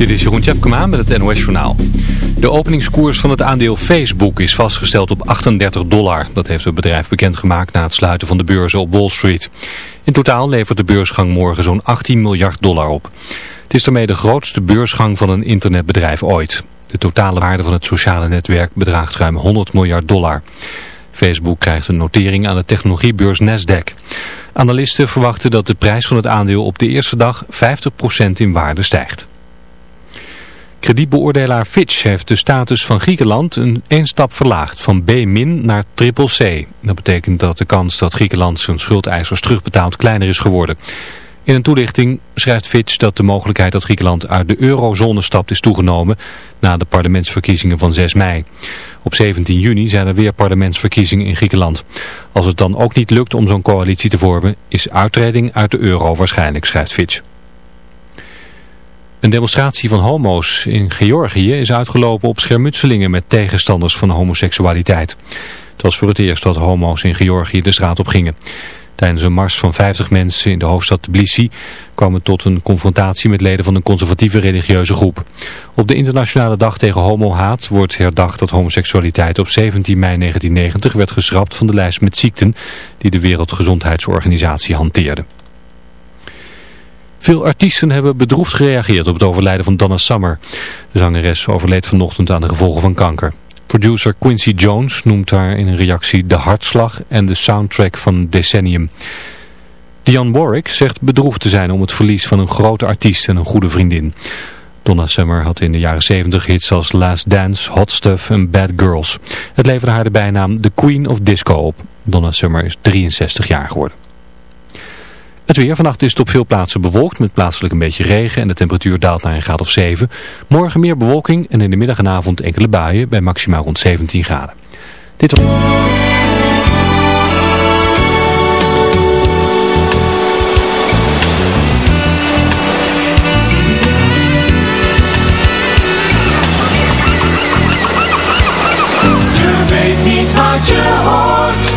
Dit is Jeroen Tjepkema met het NOS Journaal. De openingskoers van het aandeel Facebook is vastgesteld op 38 dollar. Dat heeft het bedrijf bekendgemaakt na het sluiten van de beurzen op Wall Street. In totaal levert de beursgang morgen zo'n 18 miljard dollar op. Het is daarmee de grootste beursgang van een internetbedrijf ooit. De totale waarde van het sociale netwerk bedraagt ruim 100 miljard dollar. Facebook krijgt een notering aan de technologiebeurs Nasdaq. Analisten verwachten dat de prijs van het aandeel op de eerste dag 50% in waarde stijgt. Kredietbeoordelaar Fitch heeft de status van Griekenland een één stap verlaagd van B- naar triple C. Dat betekent dat de kans dat Griekenland zijn schuldeisers terugbetaalt kleiner is geworden. In een toelichting schrijft Fitch dat de mogelijkheid dat Griekenland uit de eurozone stapt is toegenomen na de parlementsverkiezingen van 6 mei. Op 17 juni zijn er weer parlementsverkiezingen in Griekenland. Als het dan ook niet lukt om zo'n coalitie te vormen, is uittreding uit de euro waarschijnlijk, schrijft Fitch. Een demonstratie van homo's in Georgië is uitgelopen op schermutselingen met tegenstanders van homoseksualiteit. Het was voor het eerst dat homo's in Georgië de straat op gingen. Tijdens een mars van 50 mensen in de hoofdstad Tbilisi kwam het tot een confrontatie met leden van een conservatieve religieuze groep. Op de internationale dag tegen homohaat wordt herdacht dat homoseksualiteit op 17 mei 1990 werd geschrapt van de lijst met ziekten die de Wereldgezondheidsorganisatie hanteerde. Veel artiesten hebben bedroefd gereageerd op het overlijden van Donna Summer. De zangeres overleed vanochtend aan de gevolgen van kanker. Producer Quincy Jones noemt haar in een reactie de hartslag en de soundtrack van Decennium. Dionne Warwick zegt bedroefd te zijn om het verlies van een grote artiest en een goede vriendin. Donna Summer had in de jaren 70 hits als Last Dance, Hot Stuff en Bad Girls. Het leverde haar de bijnaam The Queen of Disco op. Donna Summer is 63 jaar geworden. Het weer. Vannacht is het op veel plaatsen bewolkt met plaatselijk een beetje regen en de temperatuur daalt naar een graad of 7. Morgen meer bewolking en in de middag en avond enkele buien bij maximaal rond 17 graden. Dit was... Je weet niet wat je hoort,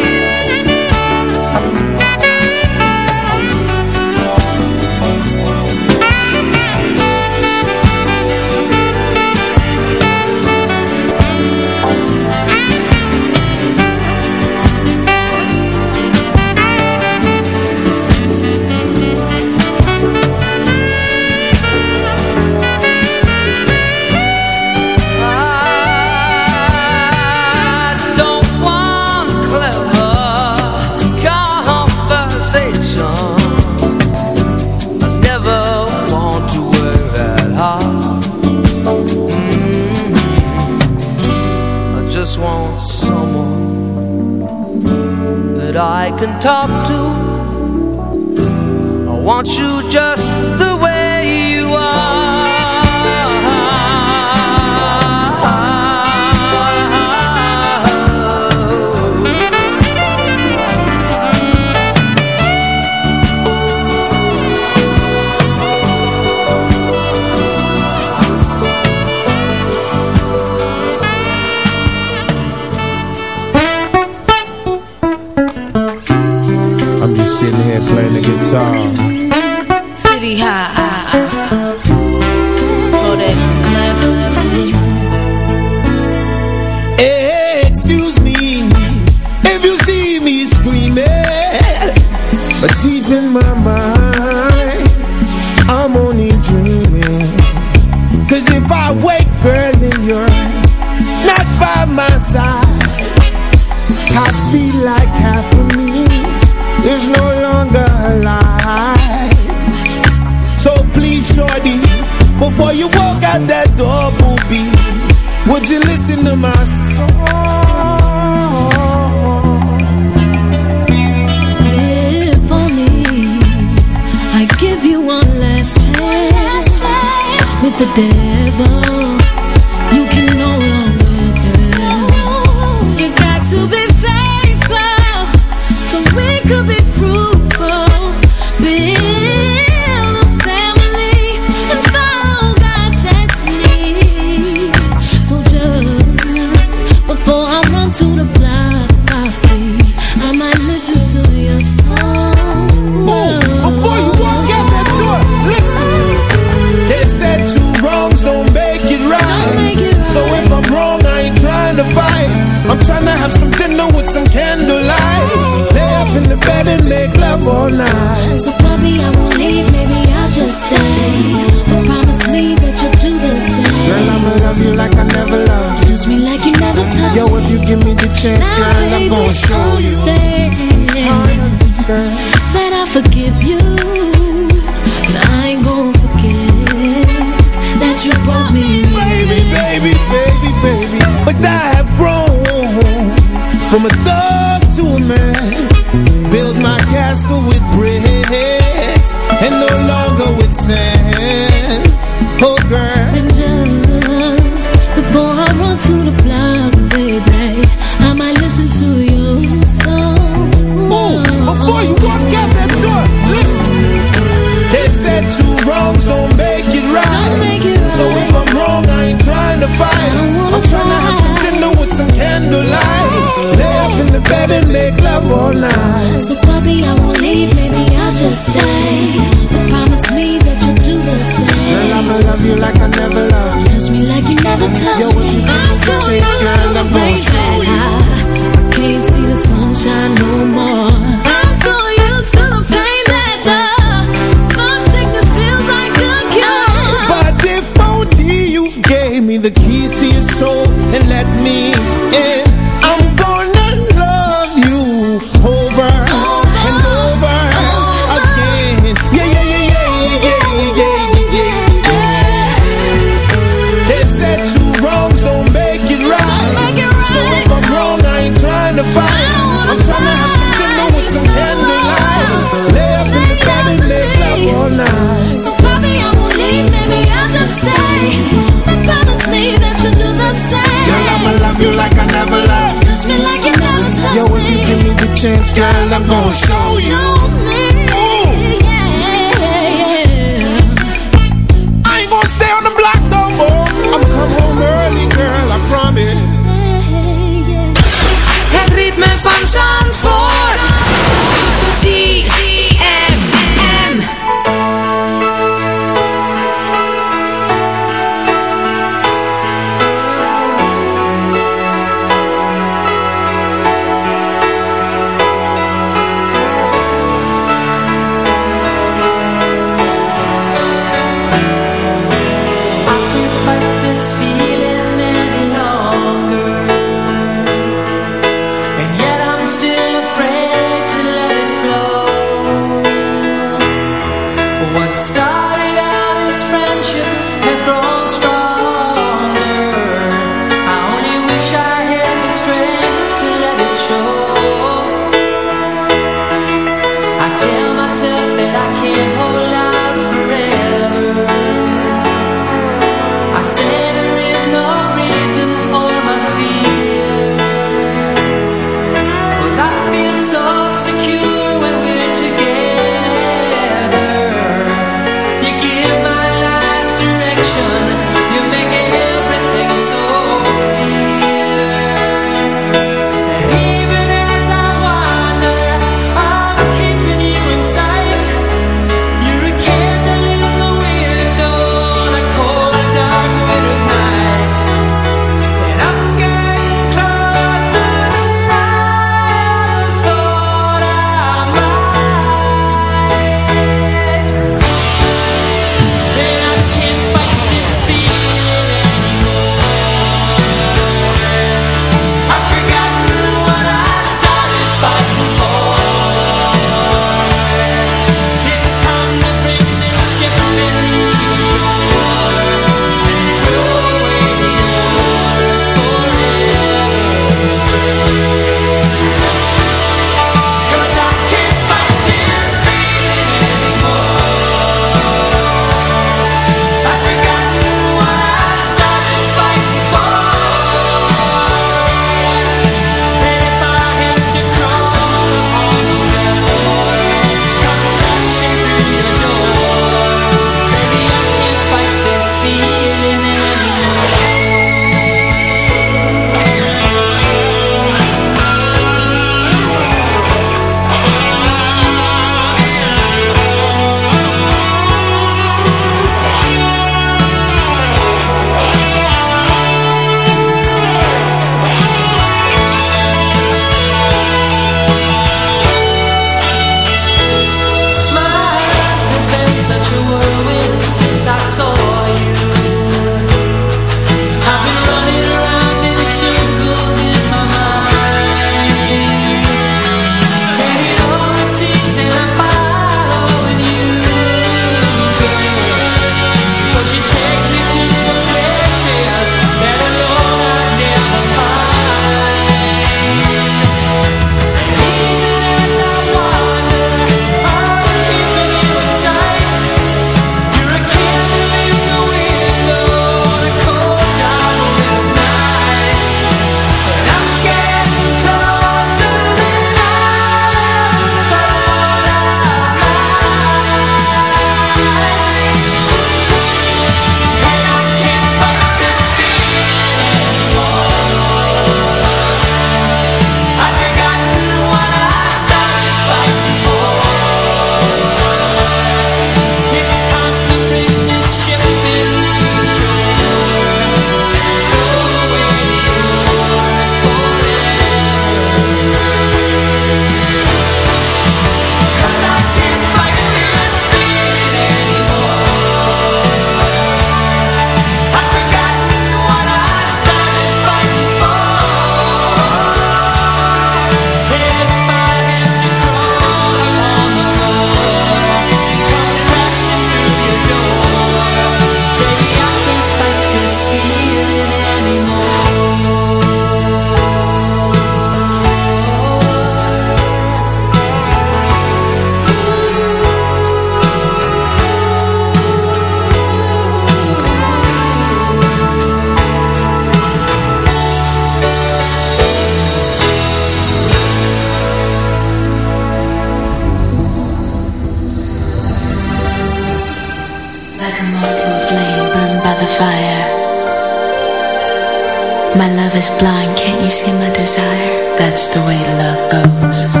desire? That's the way love goes.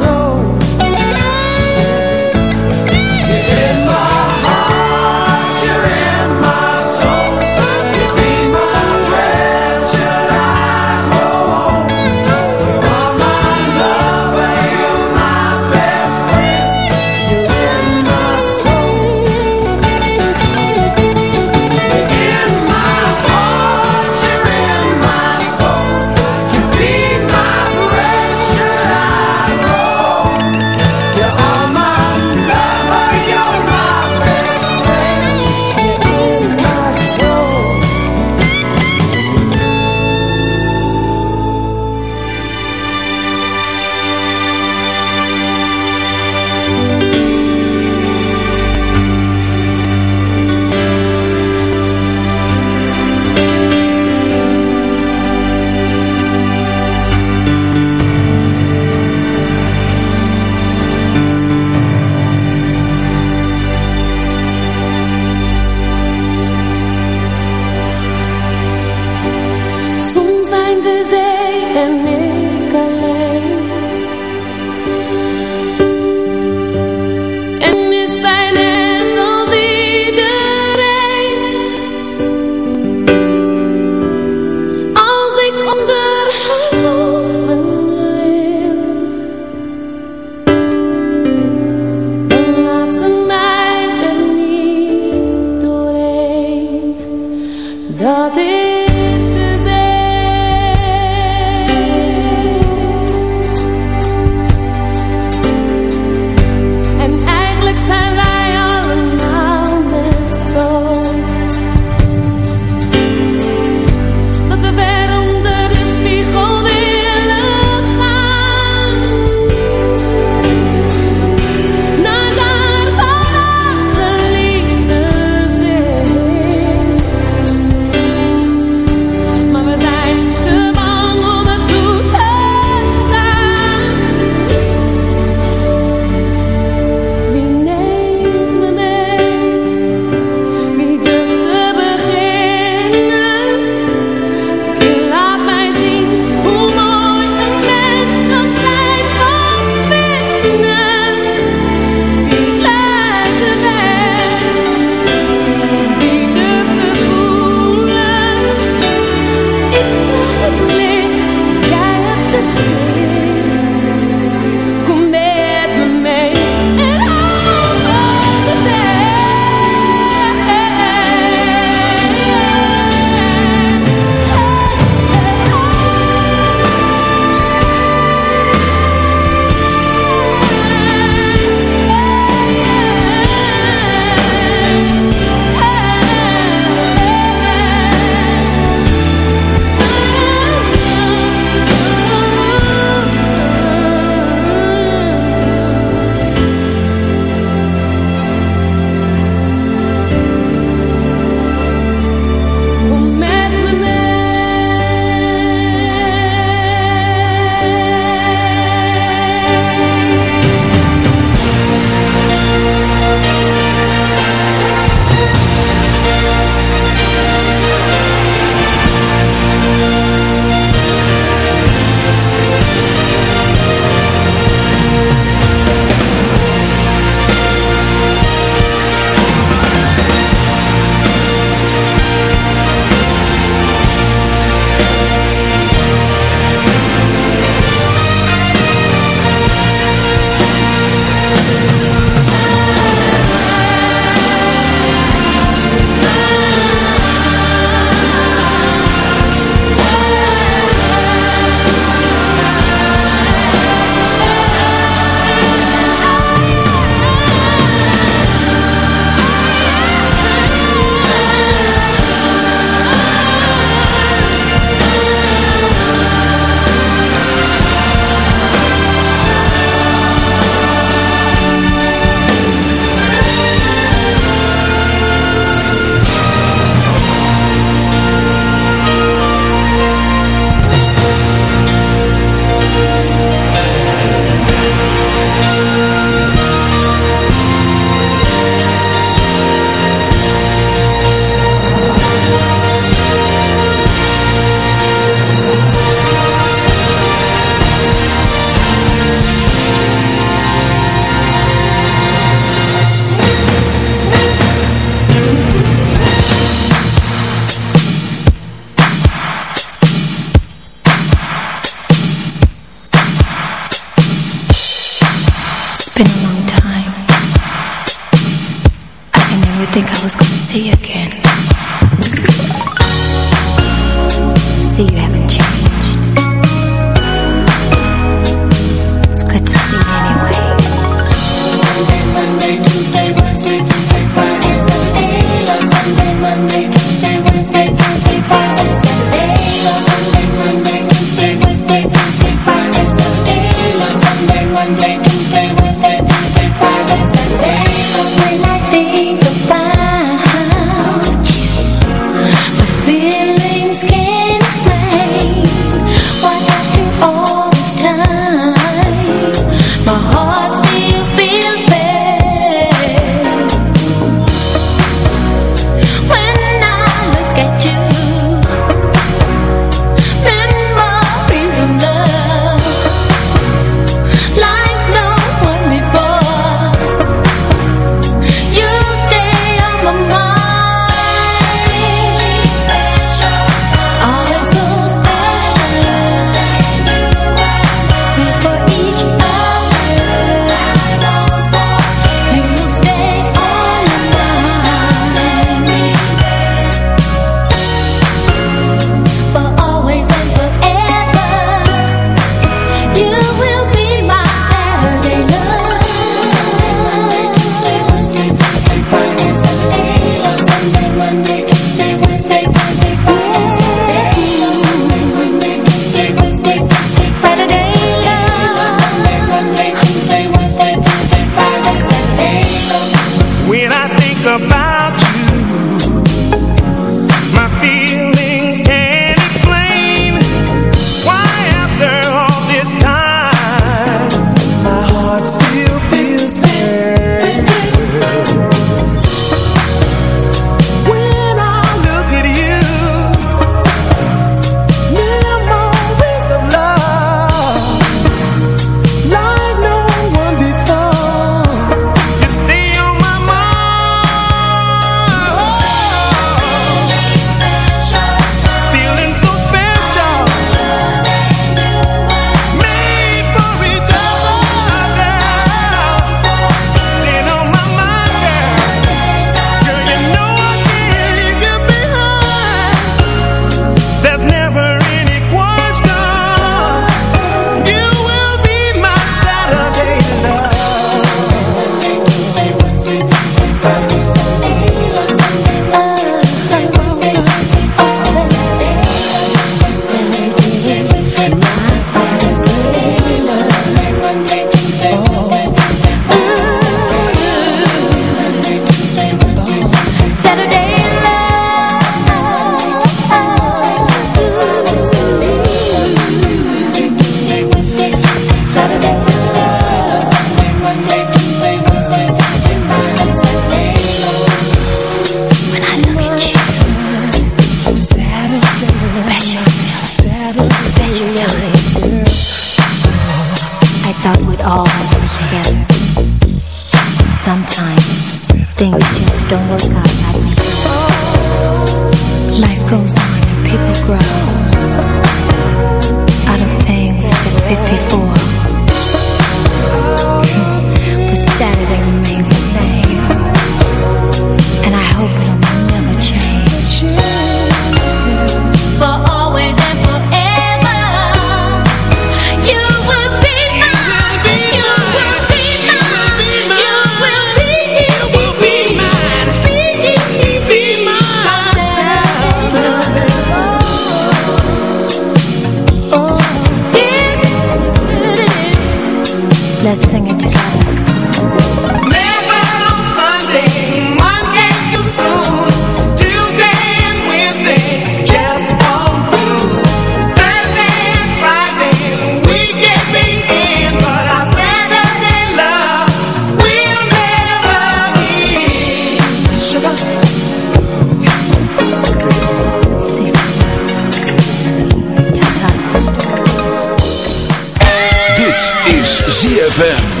ZFM.